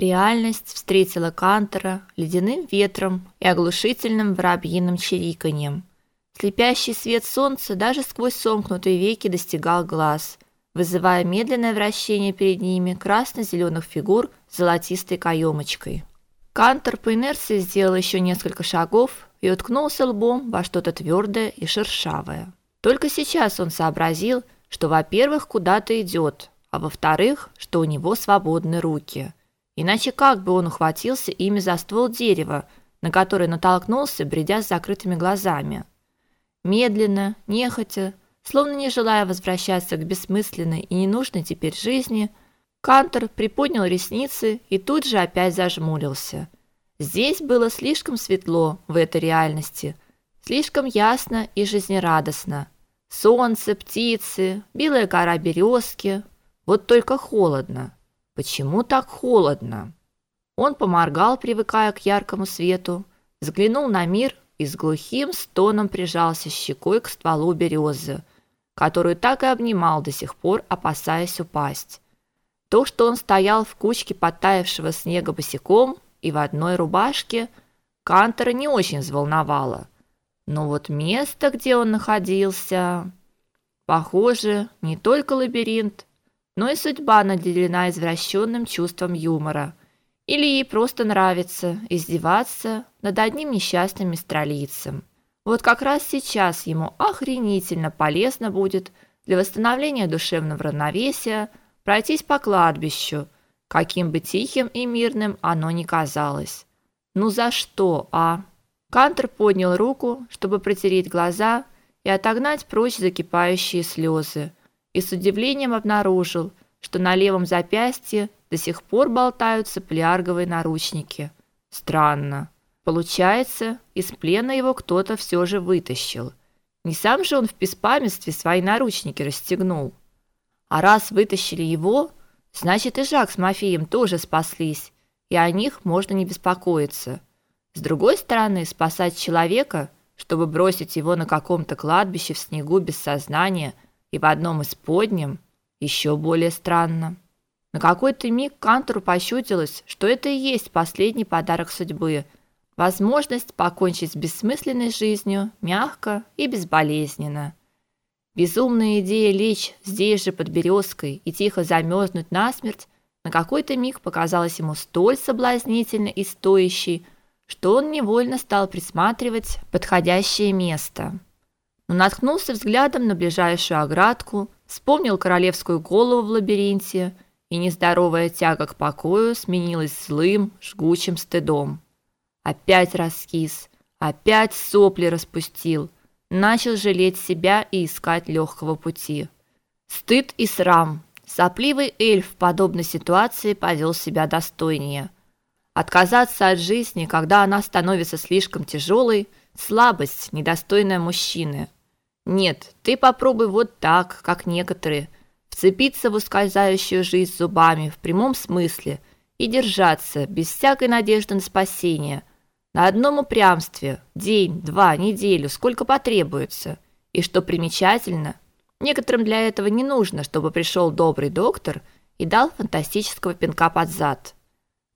Реальность встретила Кантера ледяным ветром и оглушительным воробьиным чириканьем. Слепящий свет солнца даже сквозь сомкнутые веки достигал глаз, вызывая медленное вращение перед ними красно зеленых фигур с золотистой каемочкой. Кантер по инерции сделал еще несколько шагов и уткнулся лбом во что-то твердое и шершавое. Только сейчас он сообразил, что, во-первых, куда-то идет, а во-вторых, что у него свободны руки. Иначе как бы он ухватился ими за ствол дерева, на который натолкнулся, бредя с закрытыми глазами? Медленно, нехотя, словно не желая возвращаться к бессмысленной и ненужной теперь жизни, Кантор приподнял ресницы и тут же опять зажмурился. Здесь было слишком светло в этой реальности, слишком ясно и жизнерадостно. Солнце, птицы, белая гора березки. Вот только холодно. Почему так холодно? Он поморгал, привыкая к яркому свету, взглянул на мир и с глухим стоном прижался щекой к стволу березы, которую так и обнимал до сих пор, опасаясь упасть. То, что он стоял в кучке подтаявшего снега босиком и в одной рубашке, Кантера не очень взволновало. Но вот место, где он находился, похоже, не только лабиринт, но и судьба наделена извращенным чувством юмора. Или ей просто нравится издеваться над одним несчастным мистралийцем. Вот как раз сейчас ему охренительно полезно будет для восстановления душевного равновесия пройтись по кладбищу, каким бы тихим и мирным оно ни казалось. Ну за что, а? Кантер поднял руку, чтобы протереть глаза и отогнать прочь закипающие слезы и с удивлением обнаружил, что на левом запястье до сих пор болтаются плярговые наручники. Странно. Получается, из плена его кто-то все же вытащил. Не сам же он в беспамятстве свои наручники расстегнул. А раз вытащили его, значит и Жак с Мафием тоже спаслись, и о них можно не беспокоиться. С другой стороны, спасать человека, чтобы бросить его на каком-то кладбище в снегу без сознания – и в одном из подним еще более странно. На какой-то миг Кантору пощутилось, что это и есть последний подарок судьбы, возможность покончить с бессмысленной жизнью мягко и безболезненно. Безумная идея лечь здесь же под березкой и тихо замерзнуть насмерть на какой-то миг показалась ему столь соблазнительной и стоящей, что он невольно стал присматривать подходящее место но наткнулся взглядом на ближайшую оградку, вспомнил королевскую голову в лабиринте, и нездоровая тяга к покою сменилась злым, жгучим стыдом. Опять раскис, опять сопли распустил, начал жалеть себя и искать легкого пути. Стыд и срам. Сопливый эльф в подобной ситуации повел себя достойнее. Отказаться от жизни, когда она становится слишком тяжелой, слабость, недостойная мужчины – нет, ты попробуй вот так, как некоторые, вцепиться в ускользающую жизнь зубами в прямом смысле и держаться без всякой надежды на спасение. На одном упрямстве, день, два, неделю, сколько потребуется. И что примечательно, некоторым для этого не нужно, чтобы пришел добрый доктор и дал фантастического пинка под зад.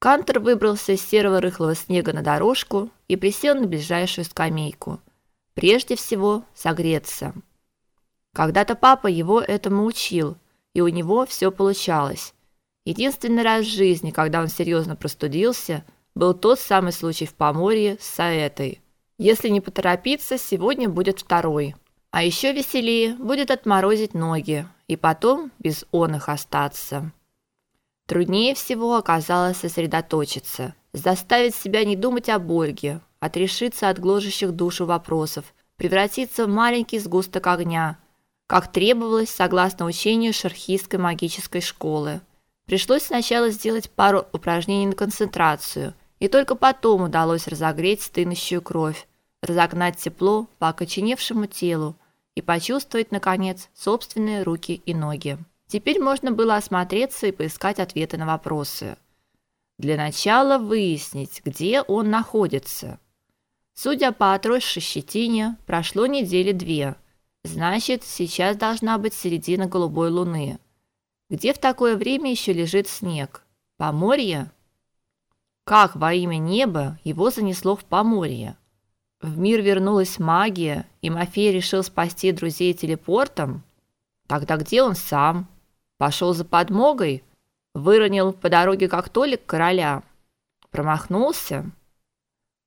Кантер выбрался из серого рыхлого снега на дорожку и присел на ближайшую скамейку – Прежде всего, согреться. Когда-то папа его этому учил, и у него все получалось. Единственный раз в жизни, когда он серьезно простудился, был тот самый случай в Поморье с Саэтой. Если не поторопиться, сегодня будет второй. А еще веселее будет отморозить ноги и потом без он их остаться. Труднее всего оказалось сосредоточиться, заставить себя не думать о Ольге, отрешиться от гложущих душу вопросов, превратиться в маленький сгусток огня, как требовалось согласно учению шерхийской магической школы. Пришлось сначала сделать пару упражнений на концентрацию, и только потом удалось разогреть стынущую кровь, разогнать тепло по окоченевшему телу и почувствовать наконец собственные руки и ноги. Теперь можно было осмотреться и поискать ответы на вопросы. Для начала выяснить, где он находится. Судя по отросшей щетине, прошло недели две. Значит, сейчас должна быть середина голубой луны. Где в такое время еще лежит снег? Поморье? Как во имя неба его занесло в Поморье? В мир вернулась магия, и Мафей решил спасти друзей телепортом? Тогда где он сам? Пошел за подмогой? Выронил по дороге как толик короля? Промахнулся?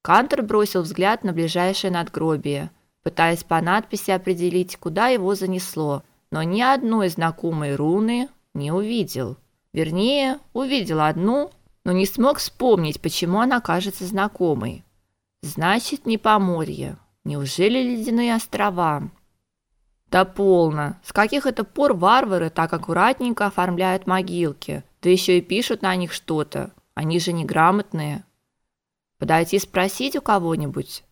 Кантер бросил взгляд на ближайшее надгробие, пытаясь по надписи определить, куда его занесло, но ни одной знакомой руны не увидел. Вернее, увидел одну, но не смог вспомнить, почему она кажется знакомой. Значит, не Поморье. Неужели ледяные острова? Да полно. С каких это пор варвары так аккуратненько оформляют могилки, да еще и пишут на них что-то? Они же неграмотные. Подойти спросить у кого-нибудь.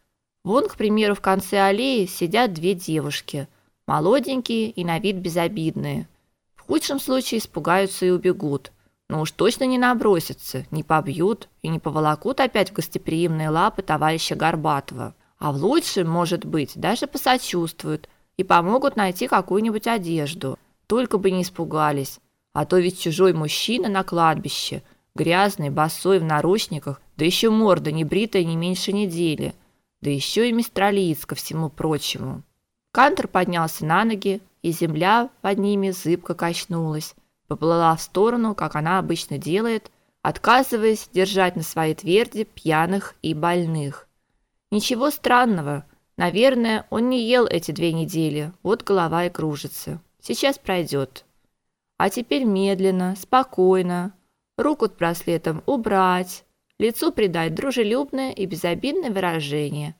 Вон, к примеру, в конце аллеи сидят две девушки, молоденькие и на вид безобидные. В худшем случае испугаются и убегут но уж точно не набросятся, не побьют и не поволокут опять в гостеприимные лапы товарища Горбатова. А в лучшем, может быть, даже посочувствуют и помогут найти какую-нибудь одежду. Только бы не испугались. А то ведь чужой мужчина на кладбище, грязный, босой в наручниках, да еще морда не бритая не меньше недели, да еще и мистралиец ко всему прочему. Кантер поднялся на ноги, и земля под ними зыбко качнулась поплыла в сторону, как она обычно делает, отказываясь держать на своей тверди пьяных и больных. Ничего странного. Наверное, он не ел эти две недели. Вот голова и кружится. Сейчас пройдет. А теперь медленно, спокойно, руку с браслетом убрать, лицу придать дружелюбное и безобидное выражение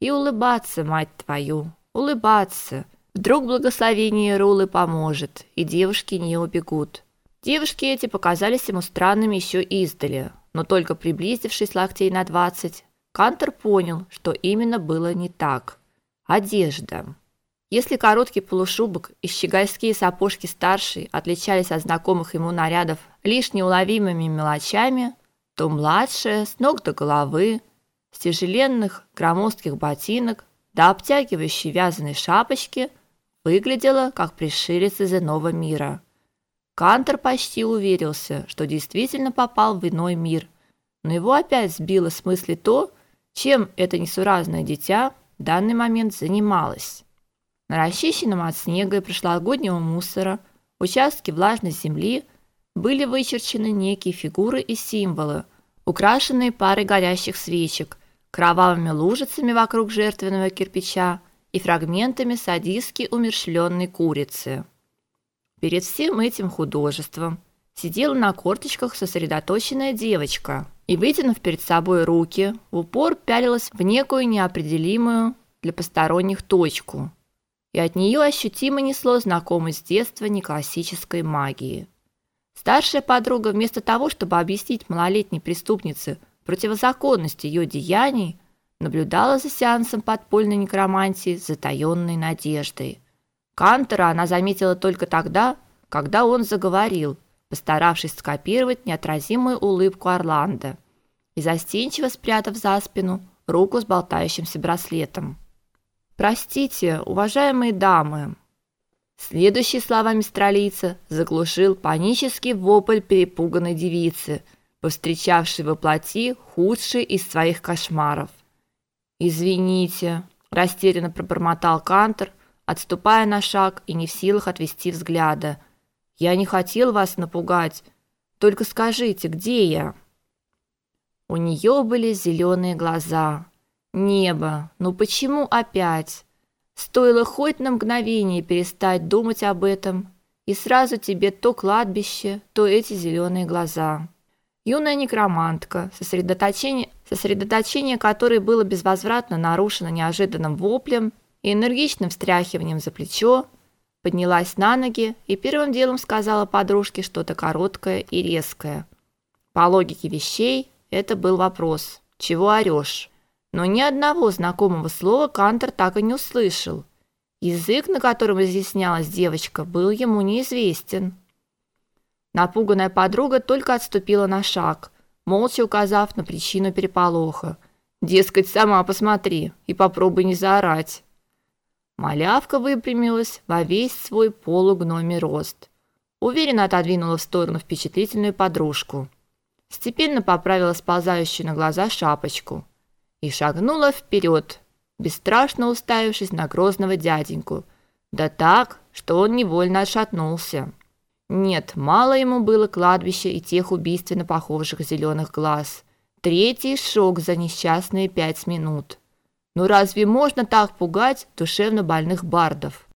и улыбаться, мать твою, улыбаться. Вдруг благословение Рулы поможет, и девушки не убегут. Девушки эти показались ему странными еще издали, но только приблизившись локтей на двадцать, Кантер понял, что именно было не так. Одежда. Если короткий полушубок и щегольские сапожки старшей отличались от знакомых ему нарядов лишь неуловимыми мелочами, то младшая с ног до головы, с тяжеленных громоздких ботинок до обтягивающей вязаной шапочки выглядела как пришелец из иного мира. Кантер почти уверился, что действительно попал в иной мир, но его опять сбило с мысли то, чем это несуразное дитя в данный момент занималось. На расчищенном от снега и прошлогоднего мусора участке влажной земли были вычерчены некие фигуры и символы, украшенные парой горящих свечек, кровавыми лужицами вокруг жертвенного кирпича и фрагментами садистски умерщвленной курицы. Перед всем этим художеством сидела на корточках сосредоточенная девочка и, вытянув перед собой руки, в упор пялилась в некую неопределимую для посторонних точку. И от нее ощутимо несло знакомой с детства неклассической магии. Старшая подруга вместо того, чтобы объяснить малолетней преступнице противозаконность ее деяний, наблюдала за сеансом подпольной некромантии с затаённой надеждой. Кантера она заметила только тогда, когда он заговорил, постаравшись скопировать неотразимую улыбку Орландо и застенчиво спрятав за спину руку с болтающимся браслетом. Простите, уважаемые дамы. Следующие слова мистралийца заглушил панический вопль перепуганной девицы, повстречавшей во плоти худший из своих кошмаров. Извините, растерянно пробормотал Кантер, отступая на шаг и не в силах отвести взгляда. Я не хотел вас напугать. Только скажите, где я? У нее были зеленые глаза. Небо. Ну почему опять? Стоило хоть на мгновение перестать думать об этом, и сразу тебе то кладбище, то эти зеленые глаза. Юная некромантка, сосредоточение сосредоточение которой было безвозвратно нарушено неожиданным воплем и энергичным встряхиванием за плечо, поднялась на ноги и первым делом сказала подружке что-то короткое и резкое. По логике вещей это был вопрос: "Чего орешь?" Но ни одного знакомого слова Кантер так и не услышал. Язык, на котором изъяснялась девочка, был ему неизвестен. Напуганная подруга только отступила на шаг молча указав на причину переполоха. Дескать, сама посмотри и попробуй не заорать. Малявка выпрямилась во весь свой полугномий рост. Уверенно отодвинула в сторону впечатлительную подружку. степенно поправила сползающую на глаза шапочку и шагнула вперед, бесстрашно уставившись на грозного дяденьку, да так, что он невольно отшатнулся. Нет, мало ему было кладбища и тех убийственно похожих зеленых глаз. Третий шок за несчастные пять минут. Ну разве можно так пугать душевно больных бардов?